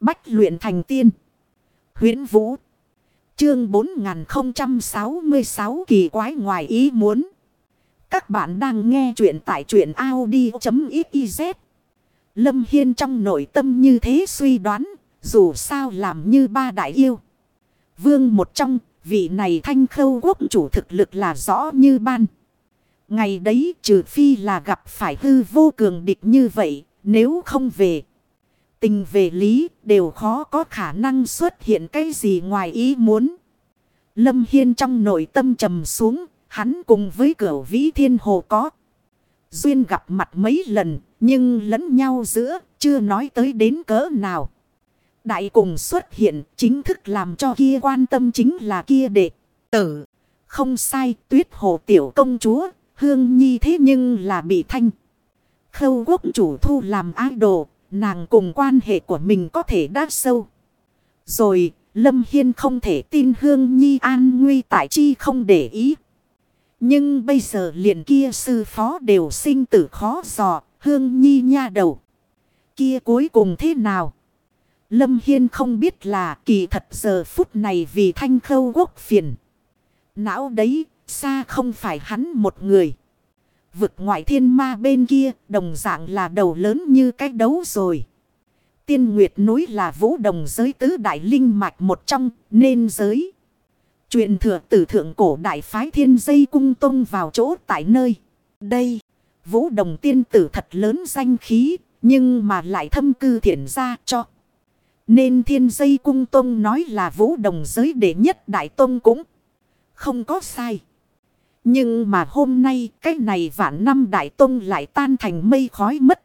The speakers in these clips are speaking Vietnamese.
Bách luyện thành tiên. huyễn Vũ. Chương 4066 kỳ quái ngoài ý muốn. Các bạn đang nghe truyện tại truyện Audi.xyz. Lâm Hiên trong nội tâm như thế suy đoán. Dù sao làm như ba đại yêu. Vương một trong, vị này thanh khâu quốc chủ thực lực là rõ như ban. Ngày đấy trừ phi là gặp phải hư vô cường địch như vậy. Nếu không về. Tình về lý đều khó có khả năng xuất hiện cái gì ngoài ý muốn. Lâm Hiên trong nội tâm trầm xuống. Hắn cùng với cửa vĩ thiên hồ có. Duyên gặp mặt mấy lần. Nhưng lẫn nhau giữa chưa nói tới đến cỡ nào. Đại cùng xuất hiện chính thức làm cho kia quan tâm chính là kia đệ tử. Không sai, tuyết hồ tiểu công chúa. Hương nhi thế nhưng là bị thanh. Khâu quốc chủ thu làm idol. Nàng cùng quan hệ của mình có thể đã sâu. Rồi Lâm Hiên không thể tin Hương Nhi an nguy tại chi không để ý. Nhưng bây giờ liền kia sư phó đều sinh tử khó dò. Hương Nhi nha đầu. Kia cuối cùng thế nào? Lâm Hiên không biết là kỳ thật giờ phút này vì thanh khâu quốc phiền. Não đấy, xa không phải hắn một người. Vực ngoại thiên ma bên kia, đồng dạng là đầu lớn như cái đấu rồi. Tiên Nguyệt núi là vũ đồng giới tứ đại linh mạch một trong, nên giới. Chuyện thừa tử thượng cổ đại phái thiên dây cung tông vào chỗ tại nơi. Đây, vũ đồng tiên tử thật lớn danh khí, nhưng mà lại thâm cư thiện ra cho. Nên thiên dây cung tông nói là vũ đồng giới đệ nhất đại tông cũng không có sai. Nhưng mà hôm nay cái này vạn năm đại tông lại tan thành mây khói mất.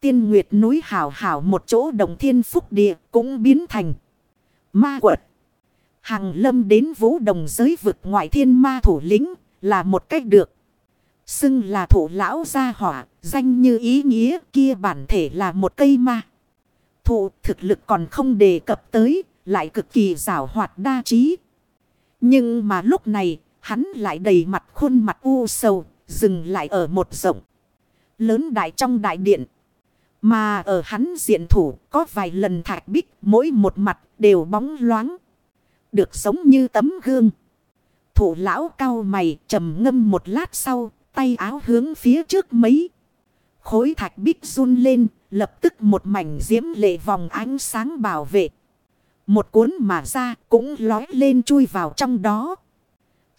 Tiên Nguyệt núi hảo hảo một chỗ đồng thiên phúc địa cũng biến thành ma quật. Hằng lâm đến vũ đồng giới vực ngoại thiên ma thủ lĩnh là một cách được. Xưng là thủ lão gia hỏa, danh như ý nghĩa kia bản thể là một cây ma. Thủ thực lực còn không đề cập tới, lại cực kỳ rào hoạt đa trí. Nhưng mà lúc này, hắn lại đầy mặt khuôn mặt u sầu, dừng lại ở một rộng. Lớn đại trong đại điện. Mà ở hắn diện thủ có vài lần thạch bích mỗi một mặt đều bóng loáng. Được giống như tấm gương. Thủ lão cao mày trầm ngâm một lát sau tay áo hướng phía trước mấy. Khối thạch bích run lên lập tức một mảnh diễm lệ vòng ánh sáng bảo vệ. Một cuốn mà ra cũng lói lên chui vào trong đó.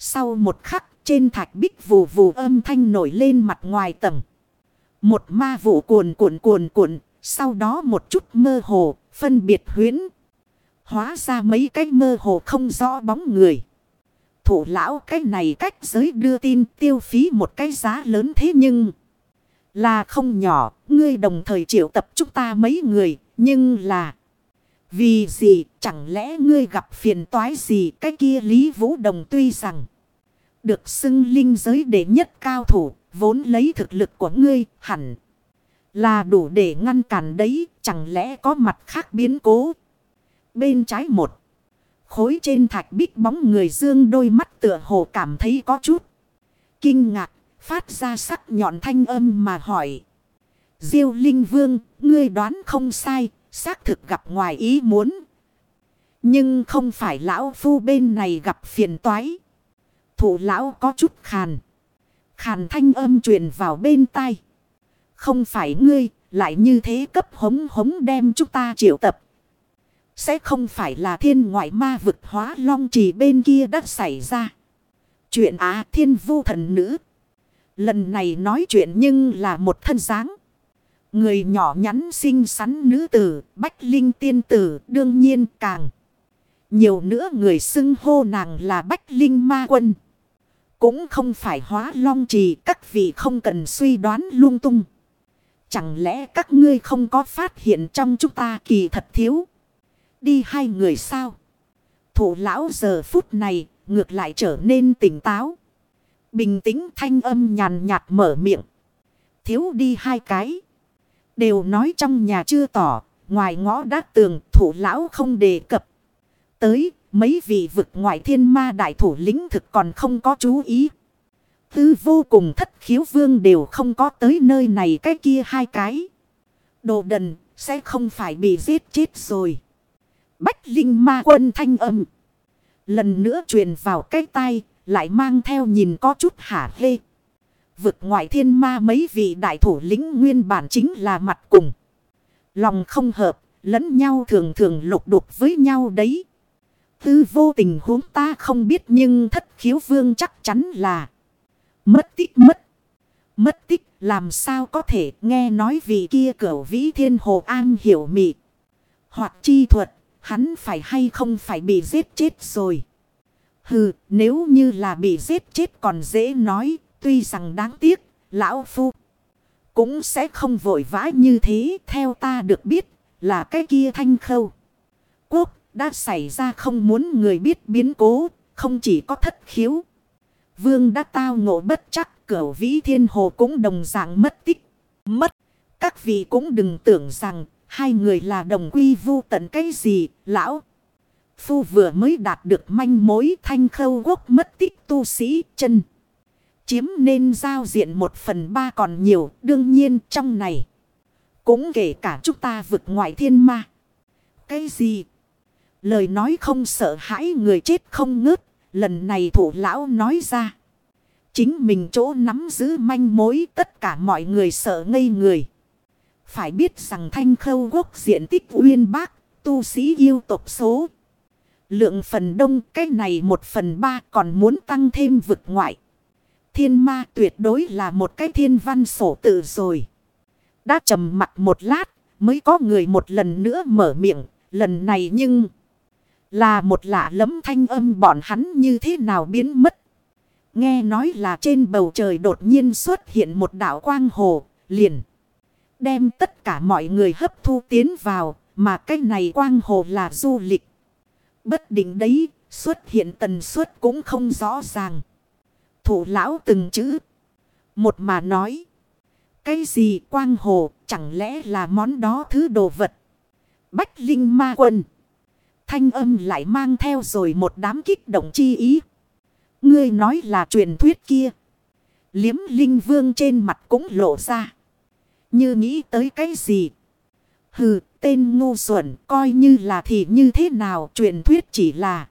Sau một khắc trên thạch bích vù vù âm thanh nổi lên mặt ngoài tầng. Một ma vụ cuồn cuộn cuồn cuộn, sau đó một chút mơ hồ, phân biệt huyến. Hóa ra mấy cái mơ hồ không rõ bóng người. Thủ lão cái này cách giới đưa tin tiêu phí một cái giá lớn thế nhưng là không nhỏ, ngươi đồng thời triệu tập chúng ta mấy người, nhưng là vì gì chẳng lẽ ngươi gặp phiền toái gì cái kia Lý Vũ Đồng tuy rằng được xưng linh giới đệ nhất cao thủ, vốn lấy thực lực của ngươi hẳn là đủ để ngăn cản đấy, chẳng lẽ có mặt khác biến cố. Bên trái một, khối trên thạch bích bóng người dương đôi mắt tựa hồ cảm thấy có chút kinh ngạc, phát ra sắc nhọn thanh âm mà hỏi. Diêu Linh Vương, ngươi đoán không sai, xác thực gặp ngoài ý muốn. Nhưng không phải lão phu bên này gặp phiền toái. Thủ lão có chút khàn. Khàn thanh âm truyền vào bên tai. Không phải ngươi, lại như thế cấp hống hống đem chúng ta triệu tập. Sẽ không phải là thiên ngoại ma vực hóa long trì bên kia đã xảy ra. Chuyện á thiên vu thần nữ. Lần này nói chuyện nhưng là một thân dáng. Người nhỏ nhắn xinh xắn nữ tử, bách linh tiên tử, đương nhiên càng. Nhiều nữa người xưng hô nàng là bách linh ma quân. Cũng không phải hóa long trì các vị không cần suy đoán lung tung. Chẳng lẽ các ngươi không có phát hiện trong chúng ta kỳ thật thiếu. Đi hai người sao? Thủ lão giờ phút này ngược lại trở nên tỉnh táo. Bình tĩnh thanh âm nhàn nhạt mở miệng. Thiếu đi hai cái. Đều nói trong nhà chưa tỏ. Ngoài ngõ đá tường thủ lão không đề cập. Tới mấy vị vực ngoại thiên ma đại thủ lĩnh thực còn không có chú ý. Tư vô cùng thất khiếu vương đều không có tới nơi này cái kia hai cái. Đồ đần, Sẽ không phải bị giết chết rồi. Bách Linh ma quân thanh âm. Lần nữa truyền vào cái tay. Lại mang theo nhìn có chút hả hê. Vực ngoại thiên ma mấy vị đại thủ lĩnh nguyên bản chính là mặt cùng. Lòng không hợp. Lẫn nhau thường thường lục đục với nhau đấy. Tư vô tình huống ta không biết nhưng thất khiếu vương chắc chắn là mất tích mất. Mất tích, làm sao có thể nghe nói vị kia cửu vĩ thiên hồ an hiểu mị. Hoặc chi thuật, hắn phải hay không phải bị giết chết rồi. Hừ, nếu như là bị giết chết còn dễ nói tuy rằng đáng tiếc lão phu cũng sẽ không vội vã như thế theo ta được biết là cái kia thanh khâu. Quốc đã xảy ra không muốn người biết biến cố, không chỉ có thất khiếu. Vương đã tao ngộ bất chắc, cửu vĩ thiên hồ cũng đồng dạng mất tích. Mất, các vị cũng đừng tưởng rằng hai người là đồng quy vu tận cái gì, lão. Phu vừa mới đạt được manh mối thanh khâu quốc mất tích tu sĩ chân. Chiếm nên giao diện một phần ba còn nhiều, đương nhiên trong này. Cũng kể cả chúng ta vực ngoại thiên ma. Cái gì? Lời nói không sợ hãi người chết không ngớt. Lần này thủ lão nói ra. Chính mình chỗ nắm giữ manh mối tất cả mọi người sợ ngây người. Phải biết rằng thanh khâu quốc diện tích uyên bác, tu sĩ yêu tộc số. Lượng phần đông cái này một phần ba còn muốn tăng thêm vực ngoại. Thiên ma tuyệt đối là một cái thiên văn sổ tự rồi. Đã trầm mặt một lát, mới có người một lần nữa mở miệng. Lần này nhưng là một lạ lẫm thanh âm bọn hắn như thế nào biến mất. Nghe nói là trên bầu trời đột nhiên xuất hiện một đảo quang hồ, liền. Đem tất cả mọi người hấp thu tiến vào, mà cái này quang hồ là du lịch. Bất định đấy, xuất hiện tần suất cũng không rõ ràng. Thủ lão từng chữ. Một mà nói. Cái gì quang hồ chẳng lẽ là món đó thứ đồ vật. Bách Linh Ma Quân. Thanh âm lại mang theo rồi một đám kích động chi ý. Ngươi nói là truyền thuyết kia. Liếm Linh Vương trên mặt cũng lộ ra. Như nghĩ tới cái gì. Hừ, tên ngu xuẩn coi như là thì như thế nào truyền thuyết chỉ là.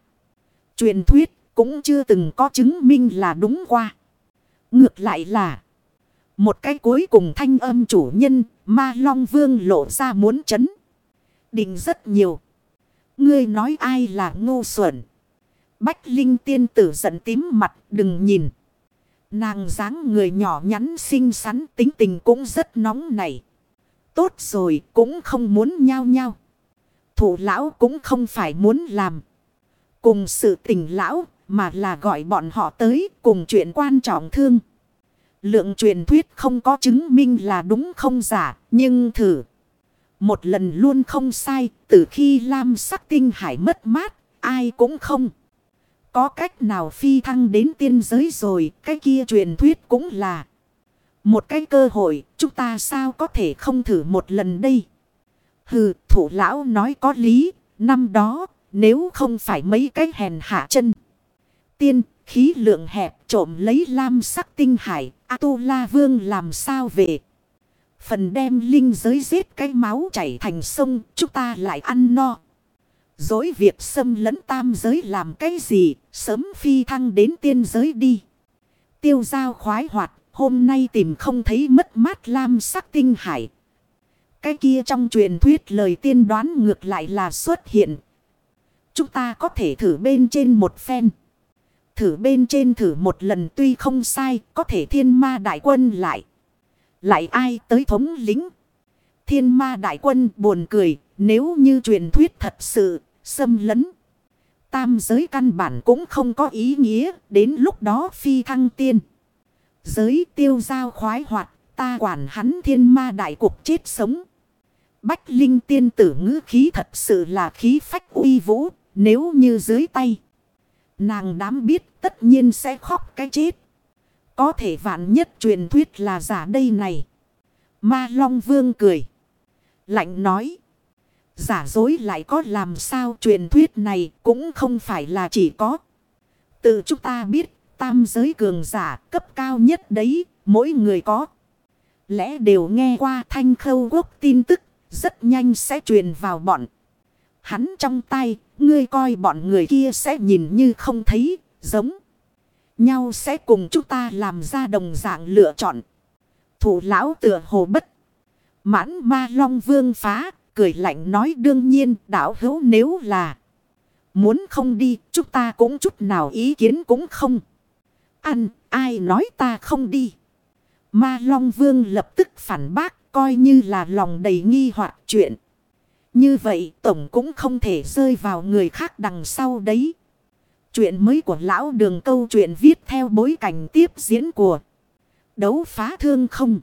Truyền thuyết cũng chưa từng có chứng minh là đúng qua. Ngược lại là. Một cái cuối cùng thanh âm chủ nhân, ma long vương lộ ra muốn chấn. Định rất nhiều. Ngươi nói ai là ngu xuẩn. Bách Linh tiên tử giận tím mặt đừng nhìn. Nàng dáng người nhỏ nhắn xinh xắn tính tình cũng rất nóng nảy. Tốt rồi cũng không muốn nhau nhau. Thủ lão cũng không phải muốn làm. Cùng sự tình lão mà là gọi bọn họ tới cùng chuyện quan trọng thương. Lượng truyền thuyết không có chứng minh là đúng không giả, nhưng thử. Một lần luôn không sai, từ khi Lam sắc tinh hải mất mát, ai cũng không. Có cách nào phi thăng đến tiên giới rồi, cái kia truyền thuyết cũng là. Một cái cơ hội, chúng ta sao có thể không thử một lần đây? Hừ, thủ lão nói có lý, năm đó, nếu không phải mấy cái hèn hạ chân. Tiên, khí lượng hẹp trộm lấy lam sắc tinh hải, A-tu-la vương làm sao về. Phần đem linh giới giết cái máu chảy thành sông, chúng ta lại ăn no. Dối việc xâm lấn tam giới làm cái gì, sớm phi thăng đến tiên giới đi. Tiêu giao khoái hoạt, hôm nay tìm không thấy mất mát lam sắc tinh hải. Cái kia trong truyền thuyết lời tiên đoán ngược lại là xuất hiện. Chúng ta có thể thử bên trên một phen. Thử bên trên thử một lần tuy không sai, có thể thiên ma đại quân lại. Lại ai tới thống lính? Thiên ma đại quân buồn cười, nếu như truyền thuyết thật sự, xâm lấn. Tam giới căn bản cũng không có ý nghĩa, đến lúc đó phi thăng tiên. Giới tiêu giao khoái hoạt, ta quản hắn thiên ma đại cục chết sống. Bách Linh tiên tử ngữ khí thật sự là khí phách uy vũ, nếu như dưới tay. Nàng đám biết tất nhiên sẽ khóc cái chết. Có thể vạn nhất truyền thuyết là giả đây này. Ma Long Vương cười. Lạnh nói. Giả dối lại có làm sao truyền thuyết này cũng không phải là chỉ có. Tự chúng ta biết tam giới cường giả cấp cao nhất đấy, mỗi người có. Lẽ đều nghe qua thanh khâu quốc tin tức. Rất nhanh sẽ truyền vào bọn. Hắn trong tay, ngươi coi bọn người kia sẽ nhìn như không thấy, giống. Nhau sẽ cùng chúng ta làm ra đồng dạng lựa chọn. Thủ lão tựa hồ bất. Mãn ma long vương phá, cười lạnh nói đương nhiên đảo hữu nếu là. Muốn không đi, chúng ta cũng chút nào ý kiến cũng không. Ăn, ai nói ta không đi. Ma Long Vương lập tức phản bác, coi như là lòng đầy nghi hoặc chuyện. Như vậy, Tổng cũng không thể rơi vào người khác đằng sau đấy. Chuyện mới của lão đường câu chuyện viết theo bối cảnh tiếp diễn của đấu phá thương không.